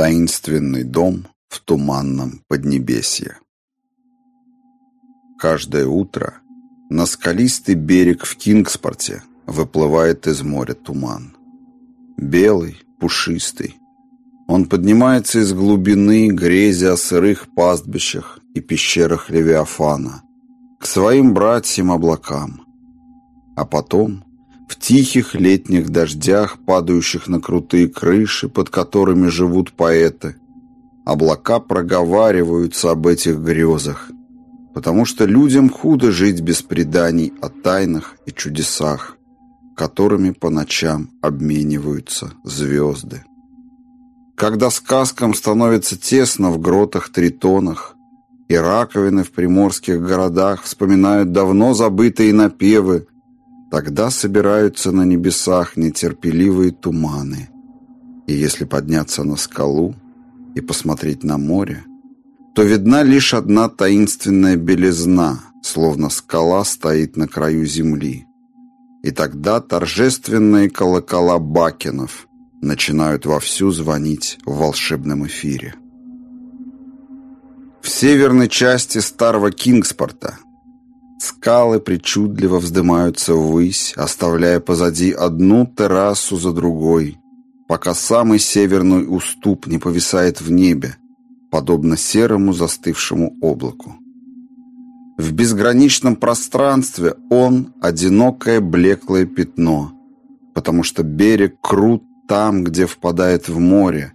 Таинственный дом в туманном Поднебесье. Каждое утро на скалистый берег в Кингспорте выплывает из моря туман. Белый, пушистый. Он поднимается из глубины, грези о сырых пастбищах и пещерах Левиафана к своим братьям-облакам. А потом в тихих летних дождях, падающих на крутые крыши, под которыми живут поэты, облака проговариваются об этих грезах, потому что людям худо жить без преданий о тайнах и чудесах, которыми по ночам обмениваются звезды. Когда сказкам становится тесно в гротах-тритонах, и раковины в приморских городах вспоминают давно забытые напевы Тогда собираются на небесах нетерпеливые туманы. И если подняться на скалу и посмотреть на море, то видна лишь одна таинственная белизна, словно скала стоит на краю земли. И тогда торжественные колокола бакенов начинают вовсю звонить в волшебном эфире. В северной части старого Кингспорта Скалы причудливо вздымаются ввысь, оставляя позади одну террасу за другой, пока самый северный уступ не повисает в небе, подобно серому застывшему облаку. В безграничном пространстве он — одинокое блеклое пятно, потому что берег крут там, где впадает в море,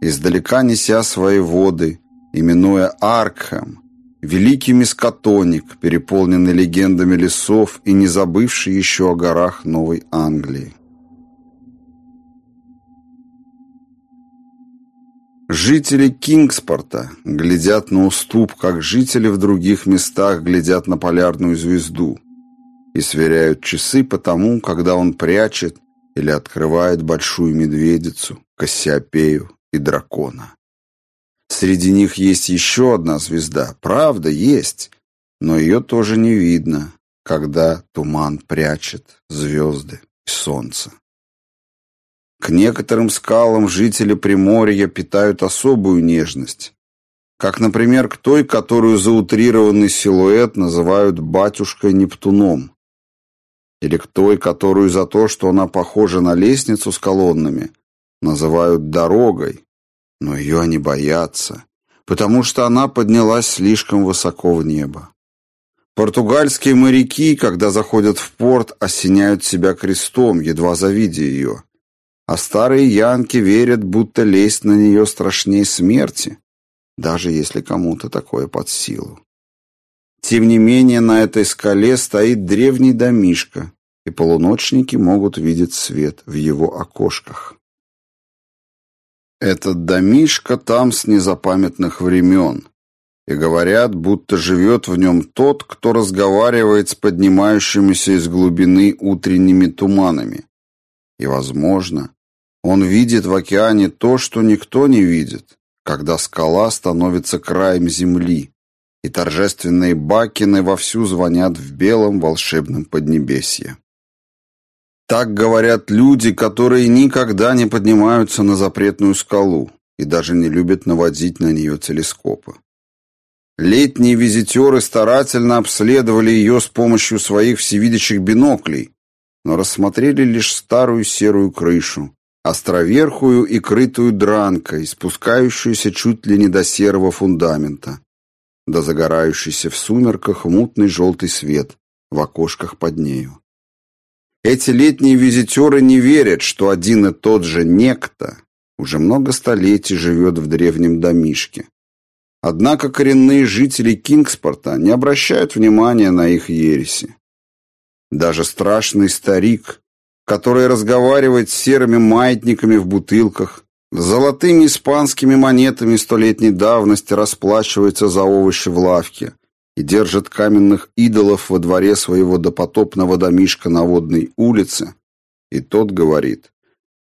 издалека неся свои воды, именуя Аркхем, Великий мискотоник, переполненный легендами лесов и не забывший еще о горах Новой Англии. Жители Кингспорта глядят на уступ, как жители в других местах глядят на полярную звезду и сверяют часы по тому, когда он прячет или открывает большую медведицу, Кассиопею и дракона. Среди них есть еще одна звезда. Правда, есть. Но ее тоже не видно, когда туман прячет звезды и солнце. К некоторым скалам жители Приморья питают особую нежность. Как, например, к той, которую за утрированный силуэт называют «батюшкой Нептуном». Или к той, которую за то, что она похожа на лестницу с колоннами, называют «дорогой», но ее они боятся, потому что она поднялась слишком высоко в небо. Португальские моряки, когда заходят в порт, осеняют себя крестом, едва завидя ее. А старые янки верят, будто лезть на нее страшнее смерти, даже если кому-то такое под силу. Тем не менее, на этой скале стоит древний домишко, и полуночники могут видеть свет в его окошках. Этот домишко там с незапамятных времен. И говорят, будто живет в нем тот, кто разговаривает с поднимающимися из глубины утренними туманами. И, возможно, он видит в океане то, что никто не видит, когда скала становится краем земли, и торжественные бакины вовсю звонят в белом волшебном поднебесье. Так говорят люди, которые никогда не поднимаются на запретную скалу и даже не любят наводить на нее телескопы. Летние визитеры старательно обследовали ее с помощью своих всевидящих биноклей, но рассмотрели лишь старую серую крышу, островерхую и крытую дранкой, спускающуюся чуть ли не до серого фундамента, до загорающийся в сумерках мутный желтый свет в окошках под нею. Эти летние визитеры не верят, что один и тот же некто уже много столетий живет в древнем домишке. Однако коренные жители Кингспорта не обращают внимания на их ереси. Даже страшный старик, который разговаривает с серыми маятниками в бутылках, золотыми испанскими монетами столетней давности расплачивается за овощи в лавке, и держит каменных идолов во дворе своего допотопного домишка на водной улице, и тот говорит,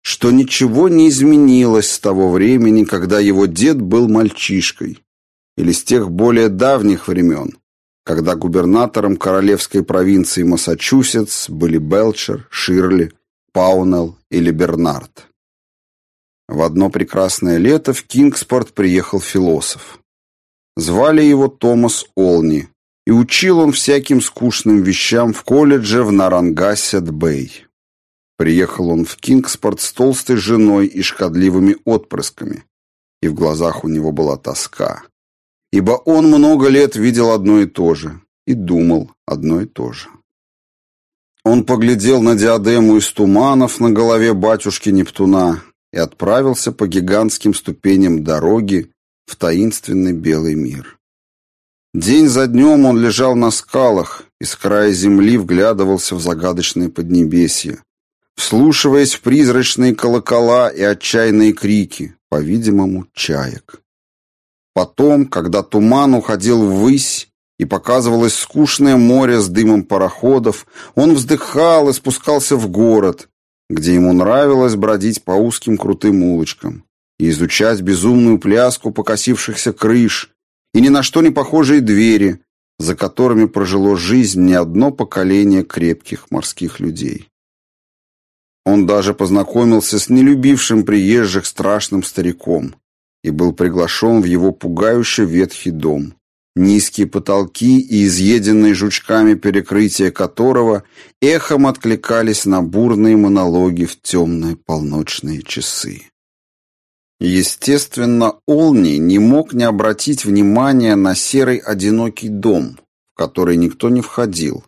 что ничего не изменилось с того времени, когда его дед был мальчишкой, или с тех более давних времен, когда губернатором королевской провинции Массачусетс были Белчер, Ширли, Паунелл или Бернард. В одно прекрасное лето в Кингспорт приехал философ. Звали его Томас Олни, и учил он всяким скучным вещам в колледже в Нарангассет-Бэй. Приехал он в Кингспорт с толстой женой и шкодливыми отпрысками, и в глазах у него была тоска, ибо он много лет видел одно и то же и думал одно и то же. Он поглядел на диадему из туманов на голове батюшки Нептуна и отправился по гигантским ступеням дороги в таинственный белый мир. День за днем он лежал на скалах и с края земли вглядывался в загадочные поднебесья, вслушиваясь в призрачные колокола и отчаянные крики, по-видимому, чаек. Потом, когда туман уходил ввысь и показывалось скучное море с дымом пароходов, он вздыхал и спускался в город, где ему нравилось бродить по узким крутым улочкам и изучать безумную пляску покосившихся крыш, и ни на что не похожие двери, за которыми прожило жизнь не одно поколение крепких морских людей. Он даже познакомился с нелюбившим приезжих страшным стариком и был приглашен в его пугающе ветхий дом, низкие потолки и изъеденные жучками перекрытия которого эхом откликались на бурные монологи в темные полночные часы. Естественно, Олни не мог не обратить внимания на серый одинокий дом, в который никто не входил,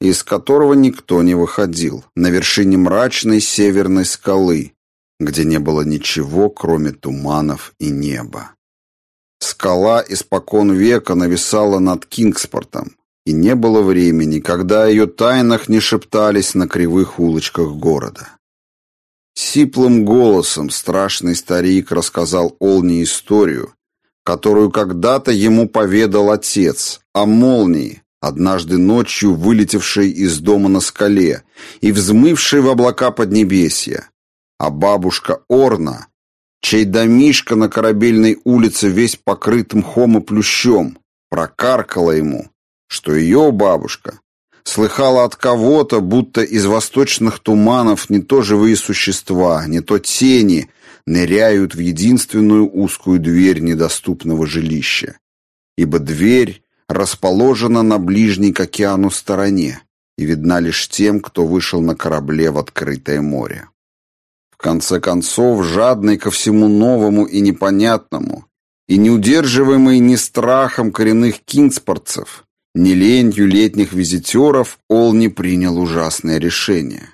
из которого никто не выходил, на вершине мрачной северной скалы, где не было ничего, кроме туманов и неба. Скала испокон века нависала над Кингспортом, и не было времени, когда о ее тайнах не шептались на кривых улочках города. Сиплым голосом страшный старик рассказал Олни историю, которую когда-то ему поведал отец, о молнии, однажды ночью вылетевшей из дома на скале и взмывшей в облака Поднебесья, а бабушка Орна, чей домишка на корабельной улице весь покрыт мхом и плющом, прокаркала ему, что ее бабушка Слыхала от кого-то, будто из восточных туманов не то живые существа, не то тени ныряют в единственную узкую дверь недоступного жилища. Ибо дверь расположена на ближней к океану стороне и видна лишь тем, кто вышел на корабле в открытое море. В конце концов, жадный ко всему новому и непонятному, и неудерживаемый ни страхом коренных кингспортцев, не ленью летних визитеров Олни принял ужасное решение.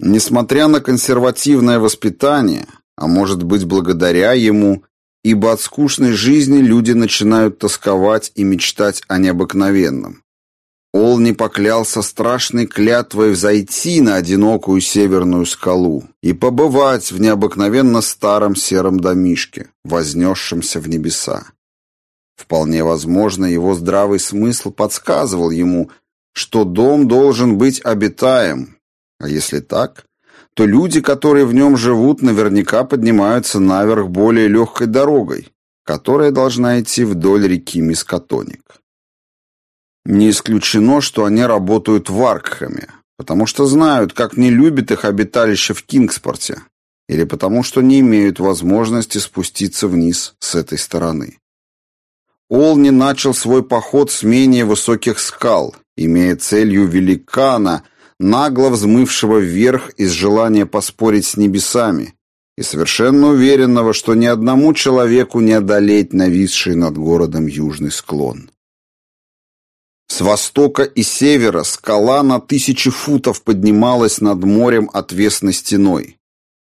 Несмотря на консервативное воспитание, а может быть благодаря ему, ибо от скучной жизни люди начинают тосковать и мечтать о необыкновенном. Олни поклялся страшной клятвой взойти на одинокую северную скалу и побывать в необыкновенно старом сером домишке, вознесшемся в небеса. Вполне возможно, его здравый смысл подсказывал ему, что дом должен быть обитаем. А если так, то люди, которые в нем живут, наверняка поднимаются наверх более легкой дорогой, которая должна идти вдоль реки Мискотоник. Не исключено, что они работают в Аркхаме, потому что знают, как не любит их обиталище в Кингспорте, или потому что не имеют возможности спуститься вниз с этой стороны. Олни начал свой поход с менее высоких скал, имея целью великана, нагло взмывшего вверх из желания поспорить с небесами, и совершенно уверенного, что ни одному человеку не одолеть нависший над городом южный склон. С востока и севера скала на тысячи футов поднималась над морем отвесной стеной,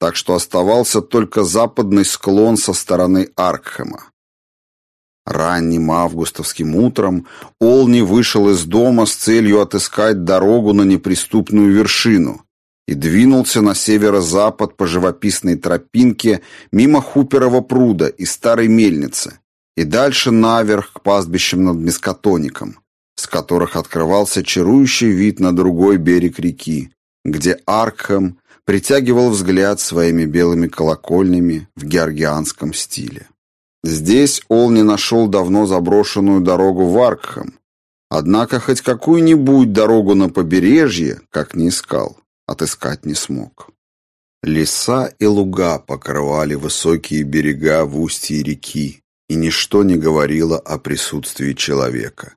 так что оставался только западный склон со стороны Аркхема. Ранним августовским утром Олни вышел из дома с целью отыскать дорогу на неприступную вершину и двинулся на северо-запад по живописной тропинке мимо Хуперова пруда и старой мельницы и дальше наверх к пастбищам над Мискотоником, с которых открывался чарующий вид на другой берег реки, где Аркхэм притягивал взгляд своими белыми колокольнями в георгианском стиле. Здесь Олни нашел давно заброшенную дорогу в Аркхам, однако хоть какую-нибудь дорогу на побережье, как ни искал, отыскать не смог. Леса и луга покрывали высокие берега в устье реки, и ничто не говорило о присутствии человека.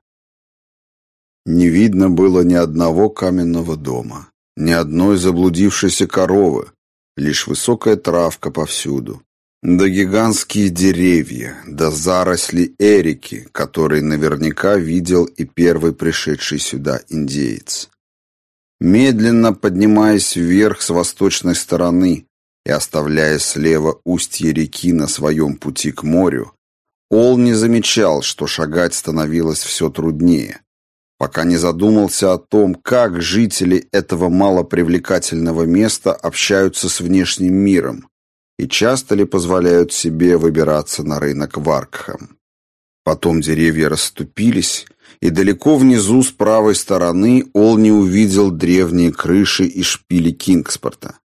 Не видно было ни одного каменного дома, ни одной заблудившейся коровы, лишь высокая травка повсюду, да гигантские деревья, да заросли эрики, которые наверняка видел и первый пришедший сюда индеец. Медленно поднимаясь вверх с восточной стороны и оставляя слева устье реки на своем пути к морю, Ол не замечал, что шагать становилось все труднее, пока не задумался о том, как жители этого малопривлекательного места общаются с внешним миром и часто ли позволяют себе выбираться на рынок Варкхам. Потом деревья расступились, и далеко внизу с правой стороны Ол не увидел древние крыши и шпили Кингспорта.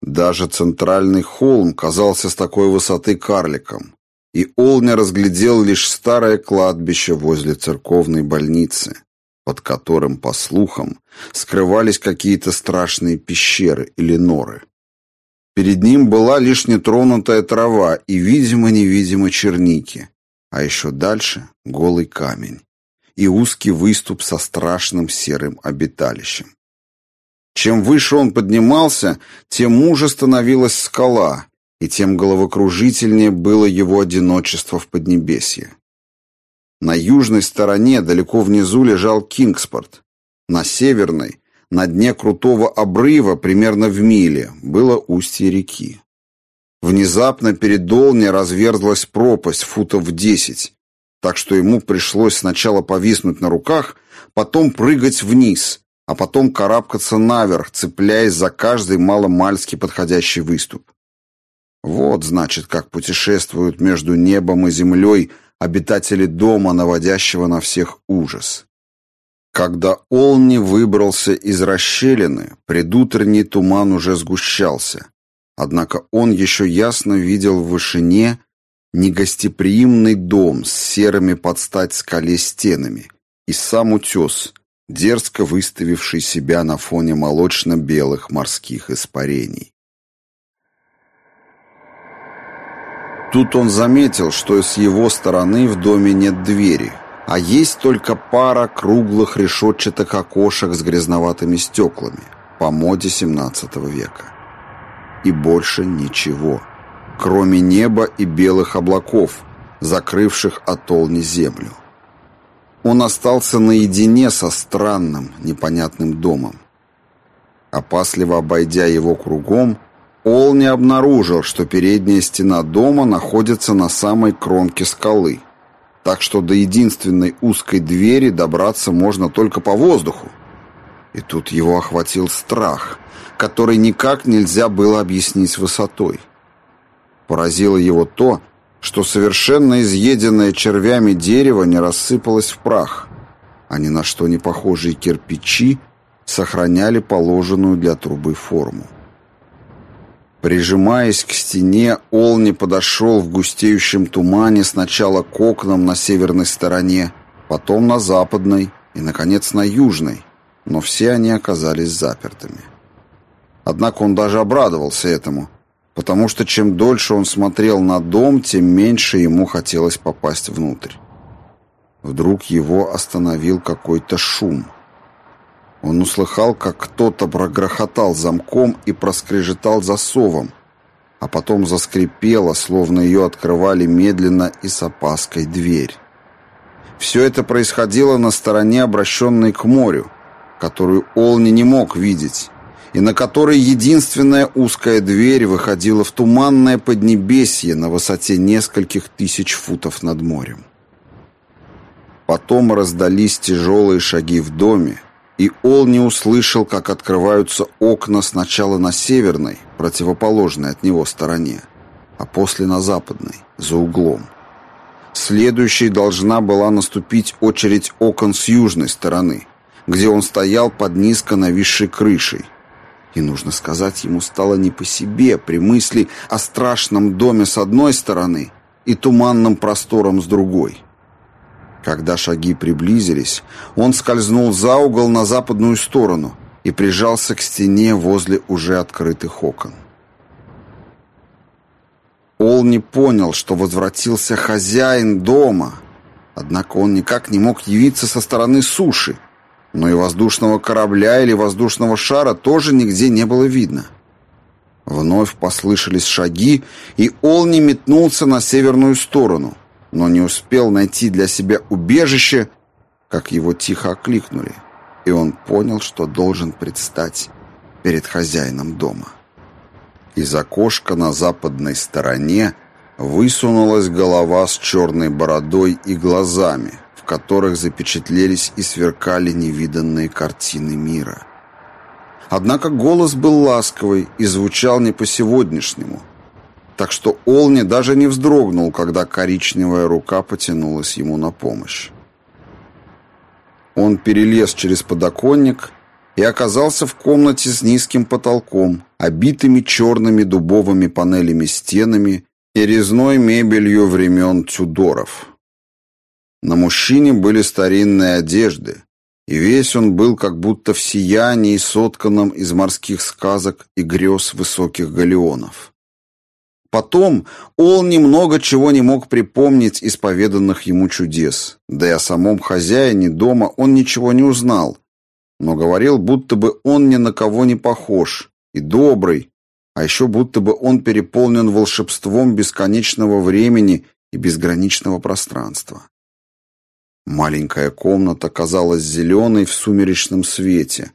Даже центральный холм казался с такой высоты карликом, и Олня разглядел лишь старое кладбище возле церковной больницы, под которым, по слухам, скрывались какие-то страшные пещеры или норы. Перед ним была лишь нетронутая трава и, видимо-невидимо, черники, а еще дальше — голый камень и узкий выступ со страшным серым обиталищем. Чем выше он поднимался, тем уже становилась скала, и тем головокружительнее было его одиночество в Поднебесье. На южной стороне, далеко внизу, лежал Кингспорт. На северной, на дне крутого обрыва, примерно в миле, было устье реки. Внезапно перед Долни разверзлась пропасть футов десять, так что ему пришлось сначала повиснуть на руках, потом прыгать вниз, а потом карабкаться наверх, цепляясь за каждый маломальски подходящий выступ. Вот, значит, как путешествуют между небом и землей обитатели дома, наводящего на всех ужас. Когда Олни выбрался из расщелины, предутренний туман уже сгущался, однако он еще ясно видел в вышине негостеприимный дом с серыми под стать скале стенами и сам утес, дерзко выставивший себя на фоне молочно-белых морских испарений. Тут он заметил, что с его стороны в доме нет двери, а есть только пара круглых решетчатых окошек с грязноватыми стеклами по моде XVII века. И больше ничего, кроме неба и белых облаков, закрывших атолл землю. Он остался наедине со странным, непонятным домом. Опасливо обойдя его кругом, Ол не обнаружил, что передняя стена дома находится на самой кромке скалы, так что до единственной узкой двери добраться можно только по воздуху. И тут его охватил страх, который никак нельзя было объяснить высотой. Поразило его то, что совершенно изъеденное червями дерево не рассыпалось в прах, а ни на что не похожие кирпичи сохраняли положенную для трубы форму. Прижимаясь к стене, Олни подошел в густеющем тумане сначала к окнам на северной стороне, потом на западной и, наконец, на южной, но все они оказались запертыми. Однако он даже обрадовался этому, потому что чем дольше он смотрел на дом, тем меньше ему хотелось попасть внутрь. Вдруг его остановил какой-то шум – он услыхал, как кто-то прогрохотал замком и проскрежетал засовом, а потом заскрипело, словно ее открывали медленно и с опаской дверь. Все это происходило на стороне, обращенной к морю, которую Олни не мог видеть, и на которой единственная узкая дверь выходила в туманное поднебесье на высоте нескольких тысяч футов над морем. Потом раздались тяжелые шаги в доме, и Ол не услышал, как открываются окна сначала на северной, противоположной от него стороне, а после на западной, за углом. Следующей должна была наступить очередь окон с южной стороны, где он стоял под низко нависшей крышей. И, нужно сказать, ему стало не по себе при мысли о страшном доме с одной стороны и туманным простором с другой. Когда шаги приблизились, он скользнул за угол на западную сторону и прижался к стене возле уже открытых окон. Ол не понял, что возвратился хозяин дома, однако он никак не мог явиться со стороны суши, но и воздушного корабля или воздушного шара тоже нигде не было видно. Вновь послышались шаги, и Олни метнулся на северную сторону, но не успел найти для себя убежище, как его тихо окликнули, и он понял, что должен предстать перед хозяином дома. Из окошка на западной стороне высунулась голова с черной бородой и глазами, в которых запечатлелись и сверкали невиданные картины мира. Однако голос был ласковый и звучал не по-сегодняшнему, так что Олни даже не вздрогнул, когда коричневая рука потянулась ему на помощь. Он перелез через подоконник и оказался в комнате с низким потолком, обитыми черными дубовыми панелями стенами и резной мебелью времен Тюдоров. На мужчине были старинные одежды, и весь он был как будто в сиянии, сотканном из морских сказок и грез высоких галеонов. Потом он немного чего не мог припомнить из поведанных ему чудес, да и о самом хозяине дома он ничего не узнал, но говорил, будто бы он ни на кого не похож, и добрый, а еще будто бы он переполнен волшебством бесконечного времени и безграничного пространства. Маленькая комната казалась зеленой в сумеречном свете.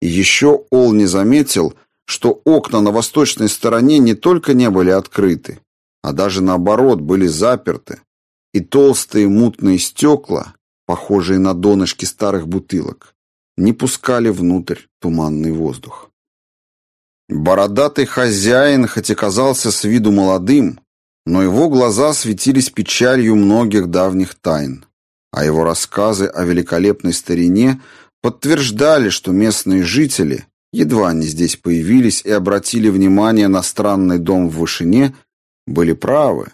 И еще Ол не заметил, что окна на восточной стороне не только не были открыты, а даже наоборот были заперты, и толстые мутные стекла, похожие на донышки старых бутылок, не пускали внутрь туманный воздух. Бородатый хозяин, хоть и казался с виду молодым, но его глаза светились печалью многих давних тайн, а его рассказы о великолепной старине подтверждали, что местные жители, едва они здесь появились и обратили внимание на странный дом в вышине, были правы,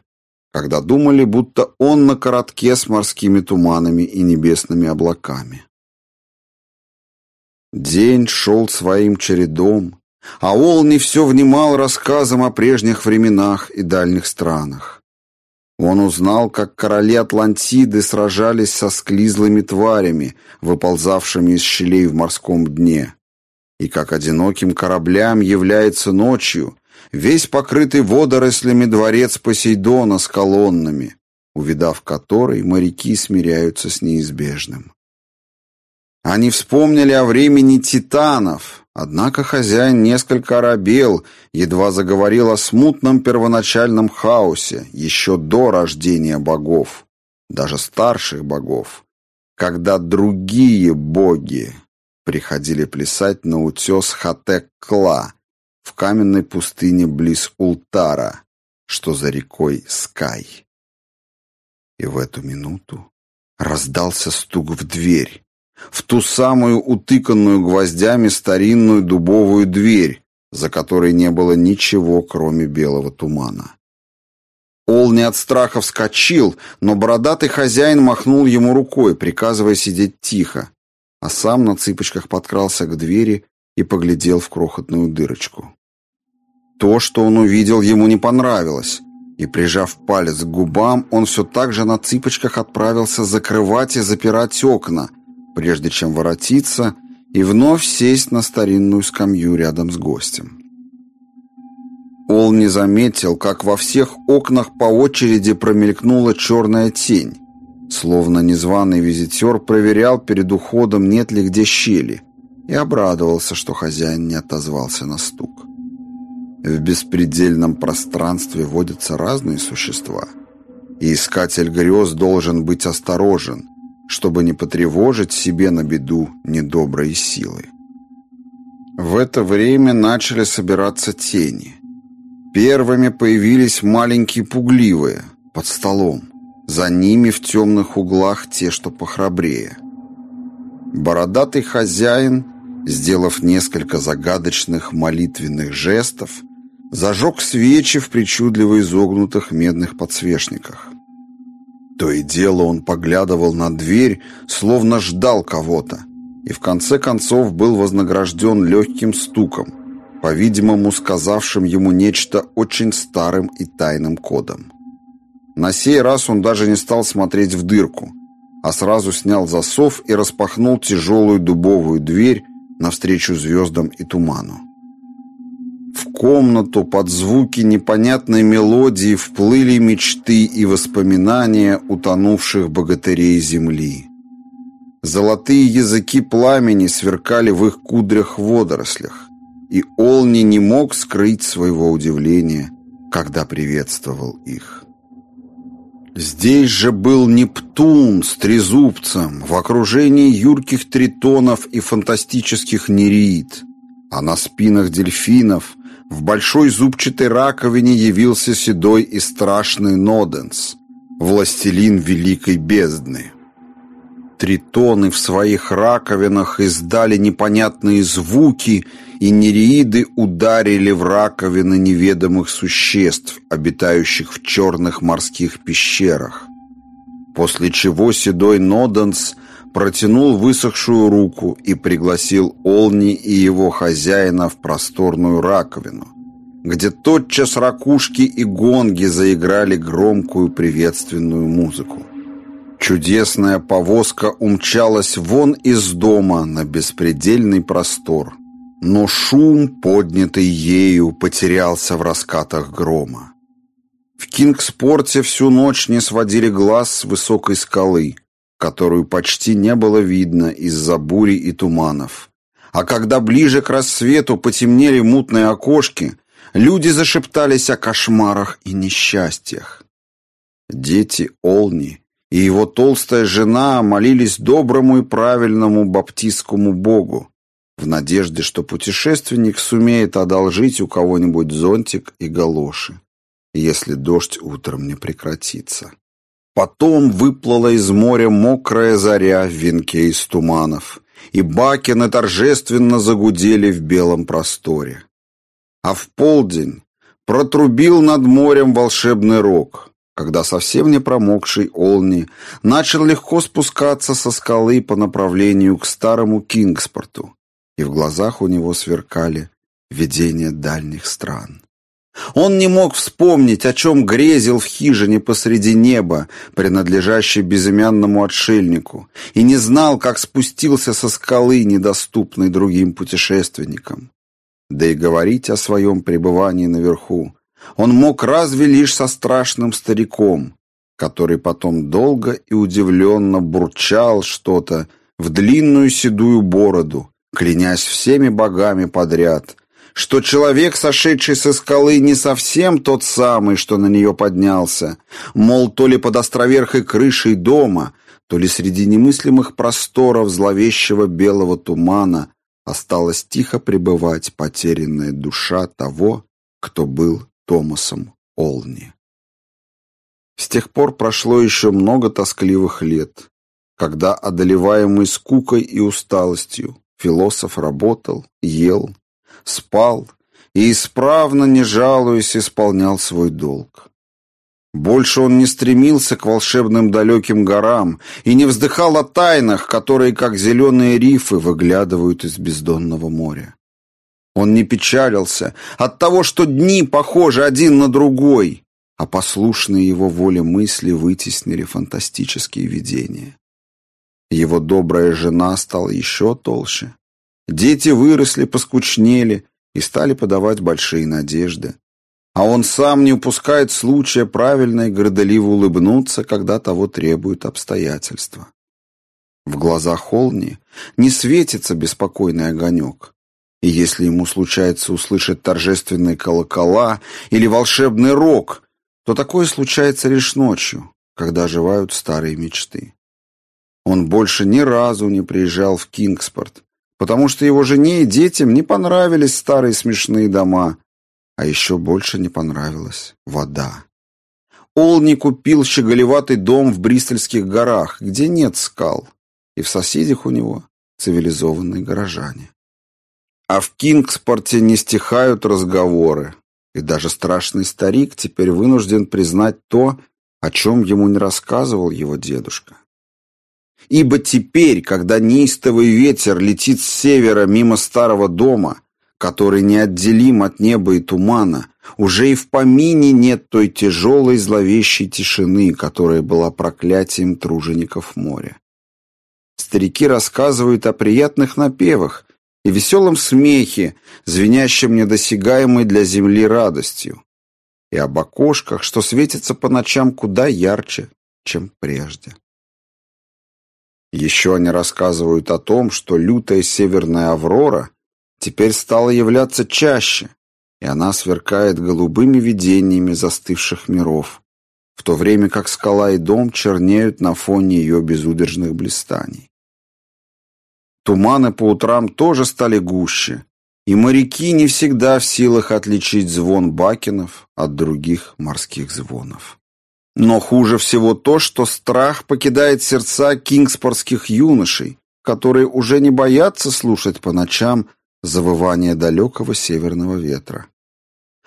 когда думали, будто он на коротке с морскими туманами и небесными облаками. День шел своим чередом, а Олни все внимал рассказам о прежних временах и дальних странах. Он узнал, как короли Атлантиды сражались со склизлыми тварями, выползавшими из щелей в морском дне, и как одиноким кораблям является ночью весь покрытый водорослями дворец Посейдона с колоннами, увидав который, моряки смиряются с неизбежным. Они вспомнили о времени титанов, однако хозяин несколько оробел, едва заговорил о смутном первоначальном хаосе, еще до рождения богов, даже старших богов, когда другие боги приходили плясать на утес Хатек-Кла в каменной пустыне близ Ултара, что за рекой Скай. И в эту минуту раздался стук в дверь, в ту самую утыканную гвоздями старинную дубовую дверь, за которой не было ничего, кроме белого тумана. Ол не от страха вскочил, но бородатый хозяин махнул ему рукой, приказывая сидеть тихо, а сам на цыпочках подкрался к двери и поглядел в крохотную дырочку. То, что он увидел, ему не понравилось, и, прижав палец к губам, он все так же на цыпочках отправился закрывать и запирать окна, прежде чем воротиться и вновь сесть на старинную скамью рядом с гостем. Ол не заметил, как во всех окнах по очереди промелькнула черная тень, словно незваный визитер проверял перед уходом, нет ли где щели, и обрадовался, что хозяин не отозвался на стук. В беспредельном пространстве водятся разные существа, и искатель грез должен быть осторожен, чтобы не потревожить себе на беду недоброй силы. В это время начали собираться тени. Первыми появились маленькие пугливые под столом. За ними в темных углах те, что похрабрее. Бородатый хозяин, сделав несколько загадочных молитвенных жестов, зажег свечи в причудливо изогнутых медных подсвечниках. То и дело он поглядывал на дверь, словно ждал кого-то, и в конце концов был вознагражден легким стуком, по-видимому, сказавшим ему нечто очень старым и тайным кодом. На сей раз он даже не стал смотреть в дырку, а сразу снял засов и распахнул тяжелую дубовую дверь навстречу звездам и туману. В комнату под звуки непонятной мелодии вплыли мечты и воспоминания утонувших богатырей земли. Золотые языки пламени сверкали в их кудрях водорослях, и Олни не мог скрыть своего удивления, когда приветствовал их. Здесь же был Нептун с трезубцем в окружении юрких тритонов и фантастических нереид, а на спинах дельфинов в большой зубчатой раковине явился седой и страшный Ноденс, властелин великой бездны. Тритоны в своих раковинах издали непонятные звуки, и нереиды ударили в раковины неведомых существ, обитающих в черных морских пещерах. После чего седой Ноденс протянул высохшую руку и пригласил Олни и его хозяина в просторную раковину, где тотчас ракушки и гонги заиграли громкую приветственную музыку. Чудесная повозка умчалась вон из дома на беспредельный простор, но шум, поднятый ею, потерялся в раскатах грома. В Кингспорте всю ночь не сводили глаз с высокой скалы, которую почти не было видно из-за бури и туманов. А когда ближе к рассвету потемнели мутные окошки, люди зашептались о кошмарах и несчастьях. Дети Олни и его толстая жена молились доброму и правильному баптистскому богу, в надежде, что путешественник сумеет одолжить у кого-нибудь зонтик и галоши, если дождь утром не прекратится. Потом выплыла из моря мокрая заря в венке из туманов, и бакины торжественно загудели в белом просторе. А в полдень протрубил над морем волшебный рог — когда совсем не промокший Олни начал легко спускаться со скалы по направлению к старому Кингспорту, и в глазах у него сверкали видения дальних стран. Он не мог вспомнить, о чем грезил в хижине посреди неба, принадлежащей безымянному отшельнику, и не знал, как спустился со скалы, недоступной другим путешественникам. Да и говорить о своем пребывании наверху он мог разве лишь со страшным стариком, который потом долго и удивленно бурчал что-то в длинную седую бороду, клянясь всеми богами подряд, что человек, сошедший со скалы, не совсем тот самый, что на нее поднялся, мол, то ли под островерхой крышей дома, то ли среди немыслимых просторов зловещего белого тумана осталась тихо пребывать потерянная душа того, кто был Томасом Олни. С тех пор прошло еще много тоскливых лет, когда, одолеваемый скукой и усталостью, философ работал, ел, спал и исправно, не жалуясь, исполнял свой долг. Больше он не стремился к волшебным далеким горам и не вздыхал о тайнах, которые, как зеленые рифы, выглядывают из бездонного моря. Он не печалился от того, что дни похожи один на другой, а послушные его воле мысли вытеснили фантастические видения. Его добрая жена стала еще толще. Дети выросли, поскучнели и стали подавать большие надежды. А он сам не упускает случая правильно и горделиво улыбнуться, когда того требуют обстоятельства. В глазах Холни не светится беспокойный огонек. И если ему случается услышать торжественные колокола или волшебный рог, то такое случается лишь ночью, когда оживают старые мечты. Он больше ни разу не приезжал в Кингспорт, потому что его жене и детям не понравились старые смешные дома, а еще больше не понравилась вода. Олни купил щеголеватый дом в Бристольских горах, где нет скал, и в соседях у него цивилизованные горожане. А в Кингспорте не стихают разговоры, и даже страшный старик теперь вынужден признать то, о чем ему не рассказывал его дедушка. Ибо теперь, когда неистовый ветер летит с севера мимо старого дома, который неотделим от неба и тумана, уже и в помине нет той тяжелой зловещей тишины, которая была проклятием тружеников моря. Старики рассказывают о приятных напевах и веселом смехе, звенящем недосягаемой для земли радостью, и об окошках, что светятся по ночам куда ярче, чем прежде. Еще они рассказывают о том, что лютая северная аврора теперь стала являться чаще, и она сверкает голубыми видениями застывших миров, в то время как скала и дом чернеют на фоне ее безудержных блистаний. Туманы по утрам тоже стали гуще, и моряки не всегда в силах отличить звон бакенов от других морских звонов. Но хуже всего то, что страх покидает сердца кингспорских юношей, которые уже не боятся слушать по ночам завывание далекого северного ветра.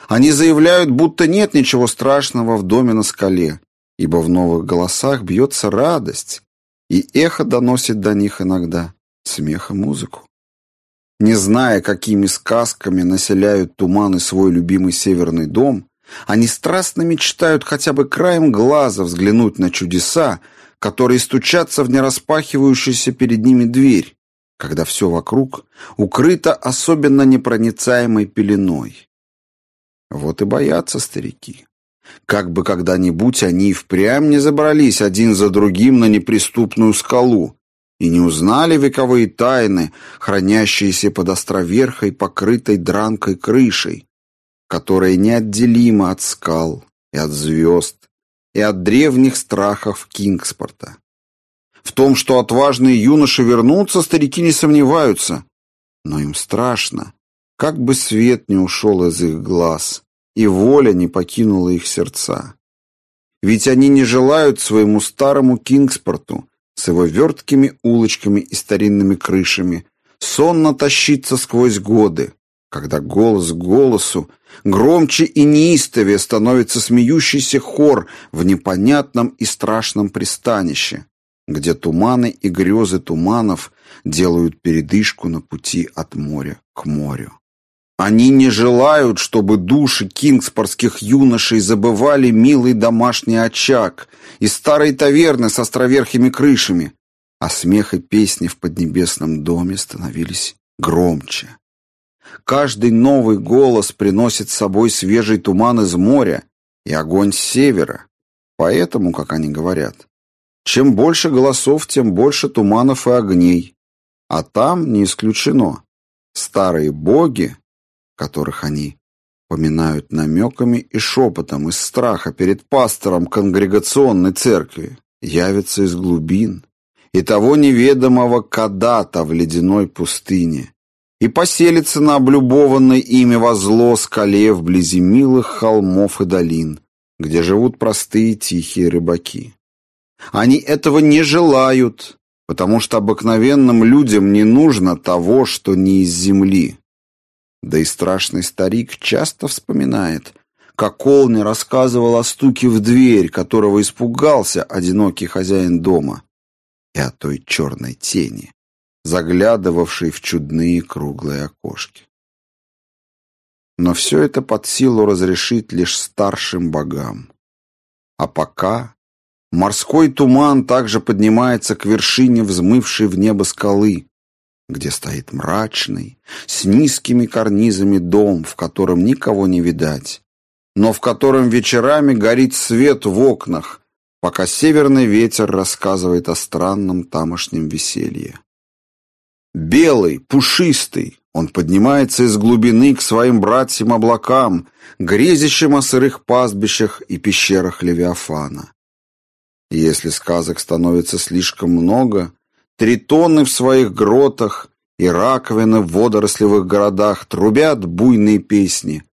Они заявляют, будто нет ничего страшного в доме на скале, ибо в новых голосах бьется радость, и эхо доносит до них иногда смех и музыку. Не зная, какими сказками населяют туманы свой любимый северный дом, они страстно мечтают хотя бы краем глаза взглянуть на чудеса, которые стучатся в нераспахивающуюся перед ними дверь, когда все вокруг укрыто особенно непроницаемой пеленой. Вот и боятся старики. Как бы когда-нибудь они и впрямь не забрались один за другим на неприступную скалу, и не узнали вековые тайны, хранящиеся под островерхой, покрытой дранкой крышей, которая неотделима от скал и от звезд, и от древних страхов Кингспорта. В том, что отважные юноши вернутся, старики не сомневаются, но им страшно, как бы свет не ушел из их глаз, и воля не покинула их сердца. Ведь они не желают своему старому Кингспорту с его верткими улочками и старинными крышами, сонно тащиться сквозь годы, когда голос к голосу громче и неистовее становится смеющийся хор в непонятном и страшном пристанище, где туманы и грезы туманов делают передышку на пути от моря к морю. Они не желают, чтобы души кингспорских юношей забывали милый домашний очаг и старые таверны с островерхими крышами, а смех и песни в поднебесном доме становились громче. Каждый новый голос приносит с собой свежий туман из моря и огонь с севера. Поэтому, как они говорят, чем больше голосов, тем больше туманов и огней. А там не исключено. Старые боги, которых они поминают намеками и шепотом из страха перед пастором конгрегационной церкви, явятся из глубин и того неведомого кадата в ледяной пустыне и поселится на облюбованной ими возло скале вблизи милых холмов и долин, где живут простые тихие рыбаки. Они этого не желают, потому что обыкновенным людям не нужно того, что не из земли. Да и страшный старик часто вспоминает, как Олни рассказывал о стуке в дверь, которого испугался одинокий хозяин дома, и о той черной тени, заглядывавшей в чудные круглые окошки. Но все это под силу разрешить лишь старшим богам. А пока морской туман также поднимается к вершине взмывшей в небо скалы, где стоит мрачный, с низкими карнизами дом, в котором никого не видать, но в котором вечерами горит свет в окнах, пока северный ветер рассказывает о странном тамошнем веселье. Белый, пушистый, он поднимается из глубины к своим братьям-облакам, грезящим о сырых пастбищах и пещерах Левиафана. если сказок становится слишком много, Тритоны в своих гротах и раковины в водорослевых городах трубят буйные песни,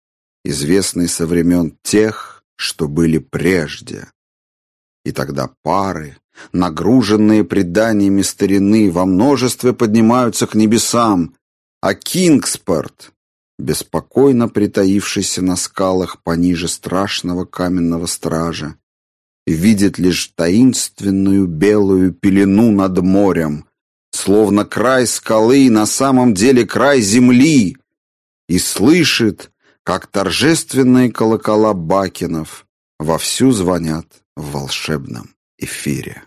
известные со времен тех, что были прежде. И тогда пары, нагруженные преданиями старины, во множестве поднимаются к небесам, а Кингспорт, беспокойно притаившийся на скалах пониже страшного каменного стража, видит лишь таинственную белую пелену над морем, словно край скалы на самом деле край земли, и слышит, как торжественные колокола бакенов вовсю звонят в волшебном эфире.